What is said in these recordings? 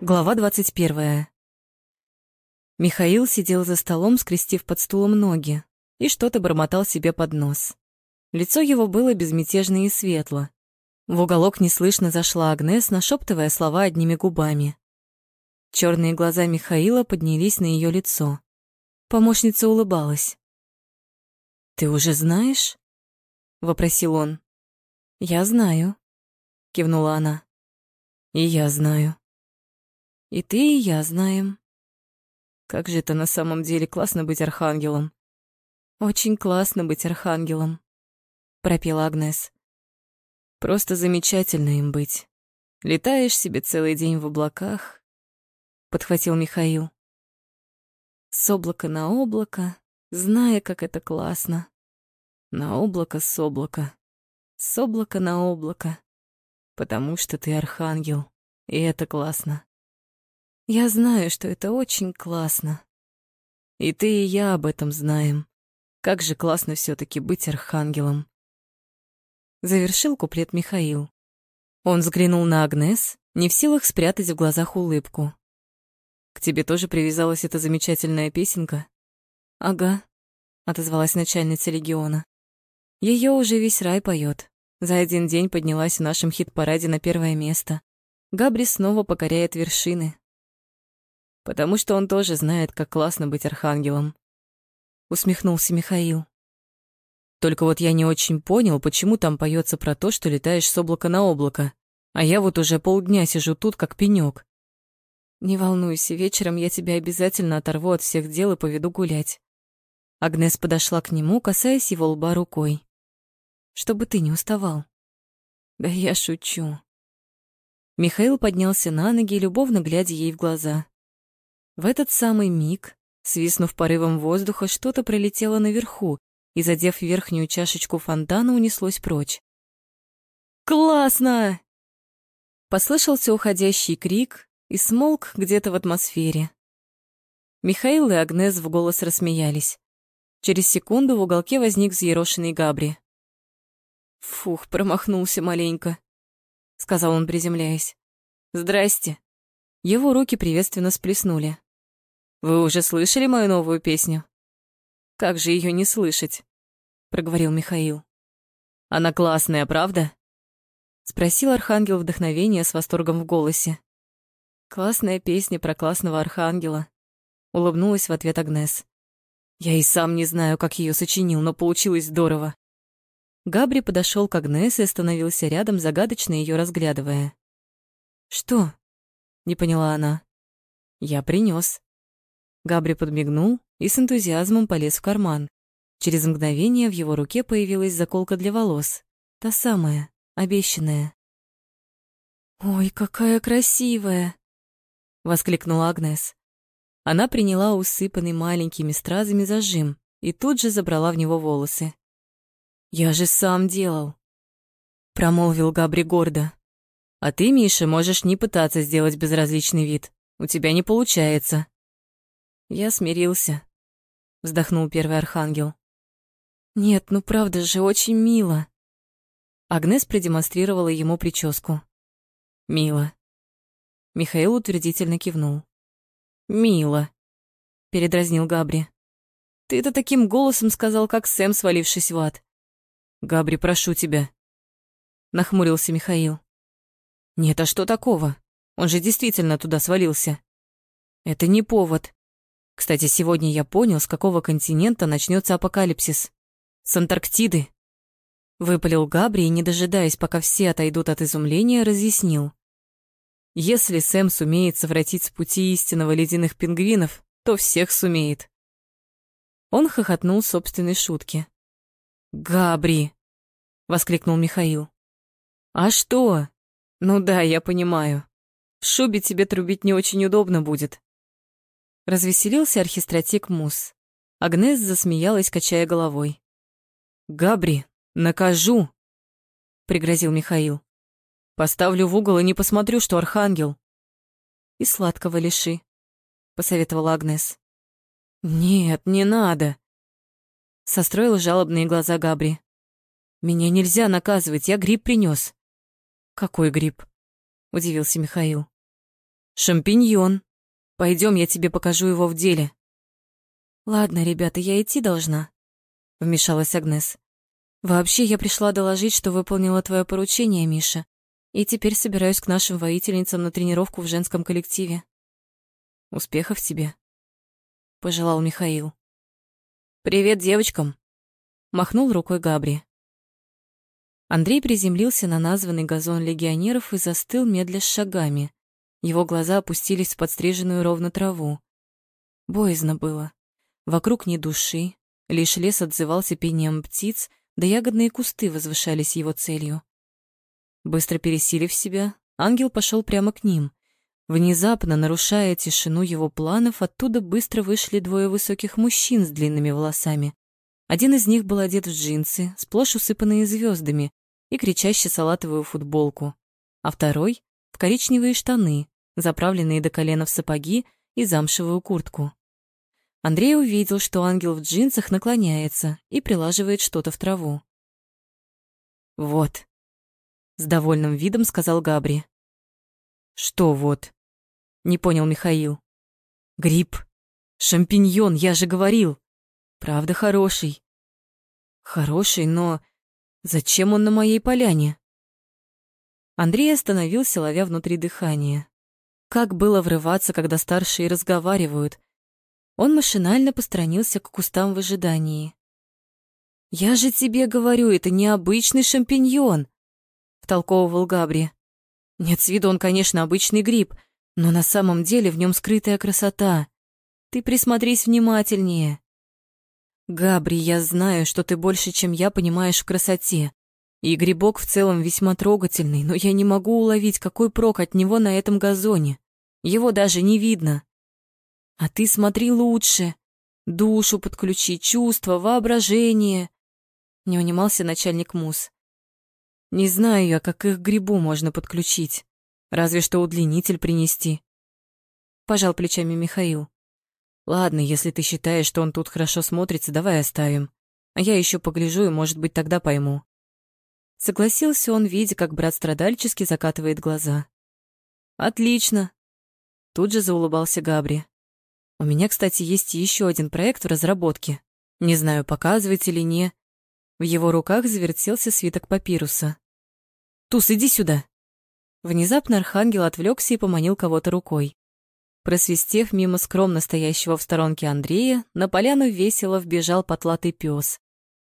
Глава 21. Михаил сидел за столом, скрестив под стулом ноги, и что-то бормотал себе под нос. Лицо его было безмятежно и светло. В уголок неслышно зашла Агнес, нашептывая слова одними губами. Черные глаза Михаила поднялись на ее лицо. Помощница улыбалась. «Ты уже знаешь?» — вопросил он. «Я знаю», — кивнула она. «И я знаю», и ты, и я знаем. Как же это на самом деле классно быть архангелом. Очень классно быть архангелом, пропела Агнес. Просто замечательно им быть. Летаешь себе целый день в облаках, подхватил Михаил. С облака на облако, зная, как это классно. На облако с облака, с облака на облако, потому что ты архангел, и это классно. Я знаю, что это очень классно. И ты, и я об этом знаем. Как же классно все таки быть архангелом. Завершил куплет Михаил. Он взглянул на Агнес, не в силах спрятать в глазах улыбку. «К тебе тоже привязалась эта замечательная песенка?» «Ага», — отозвалась начальница легиона. Ее уже весь рай поет. За один день поднялась в нашем хит-параде на первое место. Габри снова покоряет вершины, потому что он тоже знает, как классно быть архангелом. Усмехнулся Михаил. Только вот я не очень понял, почему там поется про то, что летаешь с облака на облако, а я вот уже полдня сижу тут, как пенёк. Не волнуйся, вечером я тебя обязательно оторву от всех дел и поведу гулять. Агнес подошла к нему, касаясь его лба рукой. Чтобы ты не уставал. Да я шучу. Михаил поднялся на ноги, любовно глядя ей в глаза. В этот самый миг, свистнув порывом воздуха, что-то пролетело наверху и, задев верхнюю чашечку фонтана, унеслось прочь. «Классно!» Послышался уходящий крик и смолк где-то в атмосфере. Михаил и Агнес в голос рассмеялись. Через секунду в уголке возник взъерошенный Габри. «Фух, промахнулся маленько», — сказал он, приземляясь. «Здрасте». Его руки приветственно сплеснули. Вы уже слышали мою новую песню? Как же ее не слышать? проговорил Михаил. Она классная, правда? спросил архангел вдохновения с восторгом в голосе. Классная песня про классного архангела, улыбнулась в ответ Агнес. Я и сам не знаю, как ее сочинил, но получилось здорово. Габри подошел к Агнес и остановился рядом, загадочно ее разглядывая. Что? не поняла она. Я принес. Габри подмигнул и с энтузиазмом полез в карман. Через мгновение в его руке появилась заколка для волос. Та самая, обещанная. «Ой, какая красивая!» — воскликнула Агнес. Она приняла усыпанный маленькими стразами зажим и тут же забрала в него волосы. «Я же сам делал!» — промолвил Габри гордо. «А ты, Миша, можешь не пытаться сделать безразличный вид. У тебя не получается». Я смирился, вздохнул первый архангел. Нет, ну правда же, очень мило. Агнес продемонстрировала ему прическу. Мило. Михаил утвердительно кивнул. Мило, передразнил Габри. Ты это таким голосом сказал, как Сэм, свалившись в ад. Габри, прошу тебя. Нахмурился Михаил. Нет, а что такого? Он же действительно туда свалился. Это не повод. Кстати, сегодня я понял, с какого континента начнется апокалипсис. С Антарктиды. Выпалил Габри и, не дожидаясь, пока все отойдут от изумления, разъяснил. Если Сэм сумеет совратить с пути истинного ледяных пингвинов, то всех сумеет. Он хохотнул собственной шутки. «Габри!» — воскликнул Михаил. «А что? Ну да, я понимаю. В шубе тебе трубить не очень удобно будет. Развеселился архистратик Мус. Агнес засмеялась, качая головой. «Габри, накажу!» — пригрозил Михаил. «Поставлю в угол и не посмотрю, что архангел». «И сладкого лиши», — посоветовала Агнес. «Нет, не надо», — состроил жалобные глаза Габри. «Меня нельзя наказывать, я гриб принес. «Какой гриб?» — удивился Михаил. Шампиньон. Пойдем, я тебе покажу его в деле. Ладно, ребята, я идти должна, вмешалась Агнес. Вообще, я пришла доложить, что выполнила твое поручение, Миша, и теперь собираюсь к нашим воительницам на тренировку в женском коллективе. Успехов тебе, пожелал Михаил. Привет девочкам, махнул рукой Габри. Андрей приземлился на названный газон легионеров и застыл медля с шагами. Его глаза опустились в подстриженную ровно траву. Боязно было. Вокруг ни души, лишь лес отзывался пением птиц, да ягодные кусты возвышались его целью. Быстро пересилив себя, ангел пошел прямо к ним. Внезапно, нарушая тишину его планов, оттуда быстро вышли двое высоких мужчин с длинными волосами. Один из них был одет в джинсы, сплошь усыпанные звездами, и кричащий салатовую футболку, а второй — в коричневые штаны, заправленные до колена в сапоги и замшевую куртку. Андрей увидел, что ангел в джинсах наклоняется и прилаживает что-то в траву. «Вот», — с довольным видом сказал Габри. «Что вот?» — не понял Михаил. «Гриб. Шампиньон, я же говорил. Правда хороший. Хороший, но зачем он на моей поляне? Андрей остановился, ловя внутри дыхание. Как было врываться, когда старшие разговаривают? Он машинально постранился к кустам в ожидании. «Я же тебе говорю, это необычный шампиньон», — втолковывал Габри. «Нет, с виду он, конечно, обычный гриб, но на самом деле в нем скрытая красота. Ты присмотрись внимательнее. Габри, я знаю, что ты больше, чем я, понимаешь в красоте. И грибок в целом весьма трогательный, но я не могу уловить, какой прок от него на этом газоне. Его даже не видно. А ты смотри лучше. Душу подключи, чувства, воображение. Не унимался начальник МУС. Не знаю я, как их грибу можно подключить. Разве что удлинитель принести. Пожал плечами Михаил. Ладно, если ты считаешь, что он тут хорошо смотрится, давай оставим. А я еще погляжу и, может быть, тогда пойму. Согласился он, видя, как брат страдальчески закатывает глаза. Отлично. Тут же заулыбался Габри. У меня, кстати, есть еще один проект в разработке. Не знаю, показывать или не. В его руках завертелся свиток папируса. «Туз, иди сюда!» Внезапно архангел отвлекся и поманил кого-то рукой. Просвистев мимо скромно стоящего в сторонке Андрея, на поляну весело вбежал потлатый пес.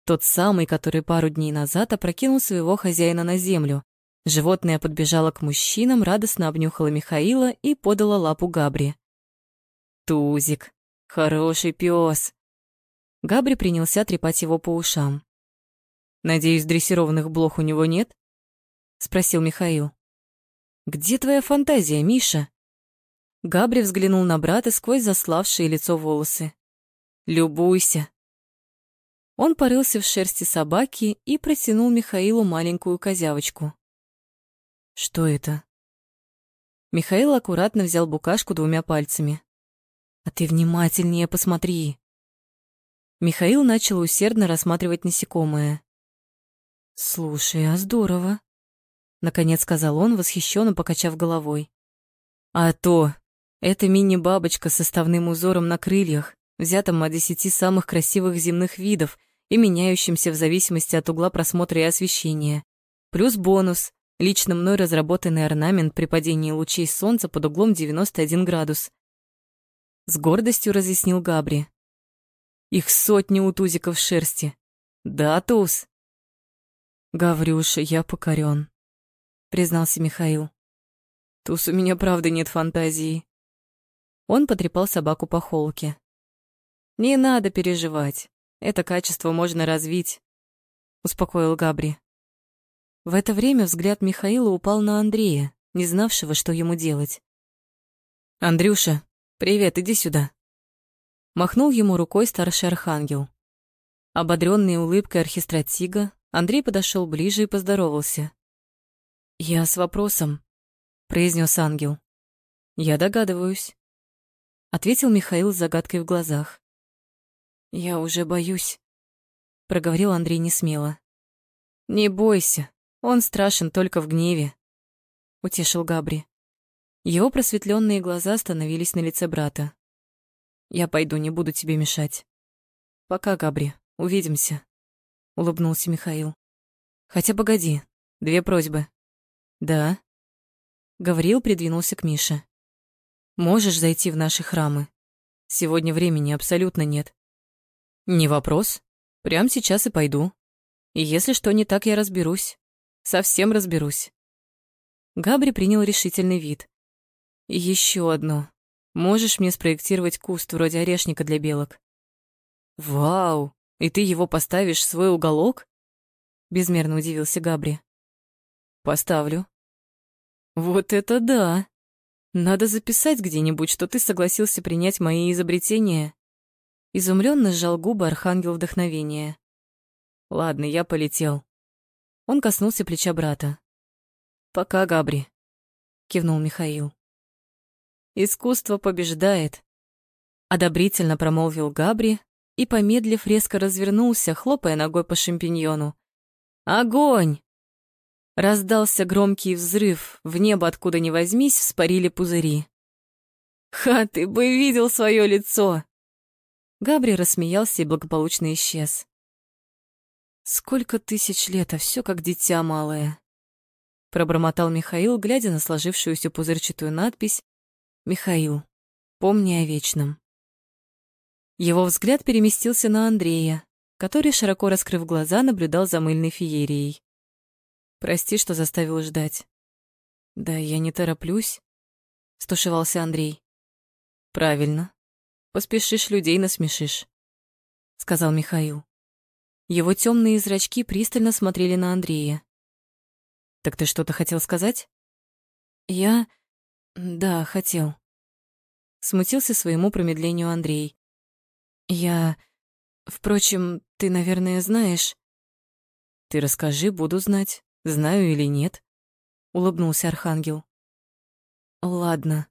Тот самый, который пару дней назад опрокинул своего хозяина на землю. Животное подбежало к мужчинам, радостно обнюхало Михаила и подало лапу Габри. «Тузик, хороший пес. Габри принялся трепать его по ушам. «Надеюсь, дрессированных блох у него нет?» — спросил Михаил. «Где твоя фантазия, Миша?» Габри взглянул на брата сквозь заславшие лицо волосы. «Любуйся!» Он порылся в шерсти собаки и протянул Михаилу маленькую козявочку. «Что это?» Михаил аккуратно взял букашку двумя пальцами. «А ты внимательнее посмотри!» Михаил начал усердно рассматривать насекомое. «Слушай, а здорово!» Наконец сказал он, восхищенно покачав головой. «А то! Это мини-бабочка с составным узором на крыльях, взятым от десяти самых красивых земных видов и меняющимся в зависимости от угла просмотра и освещения. Плюс бонус — лично мной разработанный орнамент при падении лучей солнца под углом 91 градус. С гордостью разъяснил Габри. Их сотни у тузиков шерсти. Да, туз? Гаврюша, я покорен, признался Михаил. Туз, у меня правда нет фантазии. Он потрепал собаку по холке. «Не надо переживать. Это качество можно развить», — успокоил Габри. В это время взгляд Михаила упал на Андрея, не знавшего, что ему делать. «Андрюша, привет, иди сюда». Махнул ему рукой старший архангел. Ободрённый улыбкой архистратига, Андрей подошел ближе и поздоровался. «Я с вопросом», — произнес ангел. «Я догадываюсь» ответил Михаил с загадкой в глазах. Я уже боюсь, проговорил Андрей несмело. Не бойся, он страшен только в гневе, утешил Габри. Его просветленные глаза остановились на лице брата. «Я пойду, не буду тебе мешать». «Пока, Габри, увидимся», — улыбнулся Михаил. «Хотя погоди, две просьбы». «Да». Гавриил придвинулся к Мише. «Можешь зайти в наши храмы? Сегодня времени абсолютно нет». «Не вопрос. Прямо сейчас и пойду. И если что не так, я разберусь. Совсем разберусь». Габри принял решительный вид. Еще одно. Можешь мне спроектировать куст вроде орешника для белок? Вау! И ты его поставишь в свой уголок? Безмерно удивился Габри. Поставлю. Вот это да! Надо записать где-нибудь, что ты согласился принять мои изобретения. Изумленно сжал губы архангел вдохновения. Ладно, я полетел. Он коснулся плеча брата. Пока, Габри, кивнул Михаил. Искусство побеждает. Одобрительно промолвил Габри и, помедлив, резко развернулся, хлопая ногой по шампиньону. Огонь! Раздался громкий взрыв, в небо откуда ни возьмись вспарили пузыри. «Ха, ты бы видел свое лицо!» Габри рассмеялся и благополучно исчез. «Сколько тысяч лет, а все как дитя малое!» Пробормотал Михаил, глядя на сложившуюся пузырчатую надпись Михаил, помни о вечном. Его взгляд переместился на Андрея, который, широко раскрыв глаза, наблюдал за мыльной феерией. «Прости, что заставил ждать». «Да я не тороплюсь», — стушевался Андрей. «Правильно. Поспешишь, людей насмешишь», — сказал Михаил. Его темные зрачки пристально смотрели на Андрея. «Так ты что-то хотел сказать?» «Я...» Да, хотел. Смутился своему промедлению Андрей. Я... Впрочем, ты, наверное, знаешь... Ты расскажи, буду знать, знаю или нет. Улыбнулся Архангел. Ладно.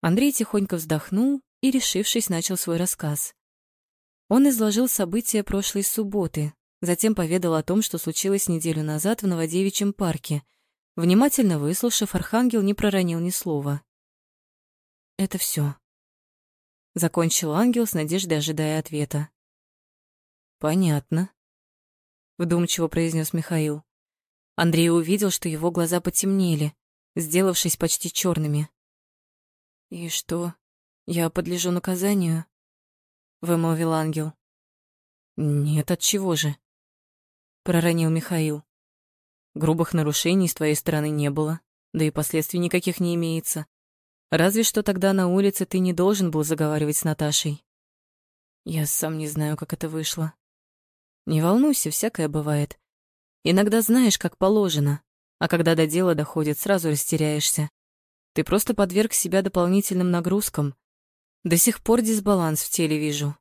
Андрей тихонько вздохнул и, решившись, начал свой рассказ. Он изложил события прошлой субботы, затем поведал о том, что случилось неделю назад в Новодевичьем парке — Внимательно выслушав, Архангел не проронил ни слова. «Это все. Закончил ангел с надеждой, ожидая ответа. «Понятно», — вдумчиво произнес Михаил. Андрей увидел, что его глаза потемнели, сделавшись почти черными. «И что, я подлежу наказанию?» — вымолвил ангел. «Нет, от чего же?» — проронил Михаил. Грубых нарушений с твоей стороны не было, да и последствий никаких не имеется. Разве что тогда на улице ты не должен был заговаривать с Наташей. Я сам не знаю, как это вышло. Не волнуйся, всякое бывает. Иногда знаешь, как положено, а когда до дела доходит, сразу растеряешься. Ты просто подверг себя дополнительным нагрузкам. До сих пор дисбаланс в теле вижу.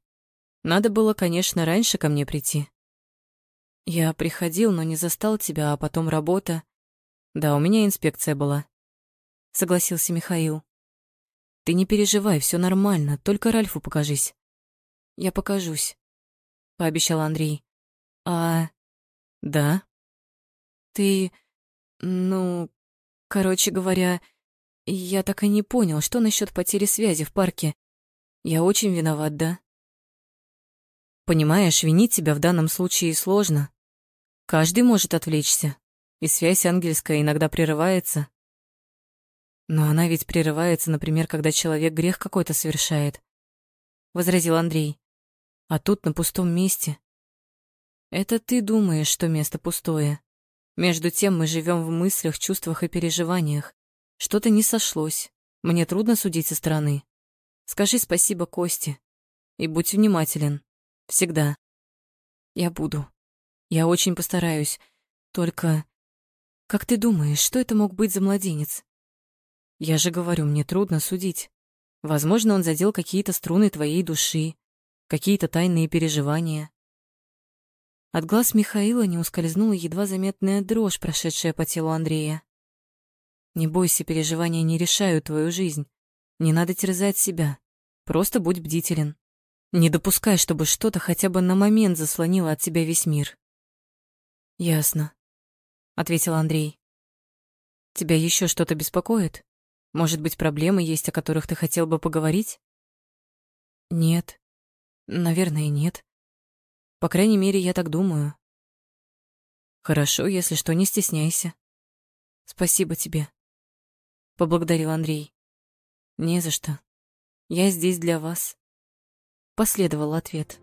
Надо было, конечно, раньше ко мне прийти. Я приходил, но не застал тебя, а потом работа. Да, у меня инспекция была. Согласился Михаил. Ты не переживай, все нормально, только Ральфу покажись. Я покажусь, пообещал Андрей. А... Да? Ты... Ну... Короче говоря, я так и не понял, что насчет потери связи в парке. Я очень виноват, да? Понимаешь, винить тебя в данном случае сложно. Каждый может отвлечься, и связь ангельская иногда прерывается. Но она ведь прерывается, например, когда человек грех какой-то совершает, — возразил Андрей. А тут на пустом месте. Это ты думаешь, что место пустое. Между тем мы живем в мыслях, чувствах и переживаниях. Что-то не сошлось. Мне трудно судить со стороны. Скажи спасибо Косте. И будь внимателен. Всегда. Я буду. Я очень постараюсь. Только... Как ты думаешь, что это мог быть за младенец? Я же говорю, мне трудно судить. Возможно, он задел какие-то струны твоей души, какие-то тайные переживания. От глаз Михаила не ускользнула едва заметная дрожь, прошедшая по телу Андрея. Не бойся, переживания не решают твою жизнь. Не надо терзать себя. Просто будь бдителен. Не допускай, чтобы что-то хотя бы на момент заслонило от тебя весь мир. Ясно, ответил Андрей. Тебя еще что-то беспокоит? Может быть, проблемы есть, о которых ты хотел бы поговорить? Нет. Наверное, нет. По крайней мере, я так думаю. Хорошо, если что, не стесняйся. Спасибо тебе. Поблагодарил Андрей. Не за что. Я здесь для вас. Последовал ответ.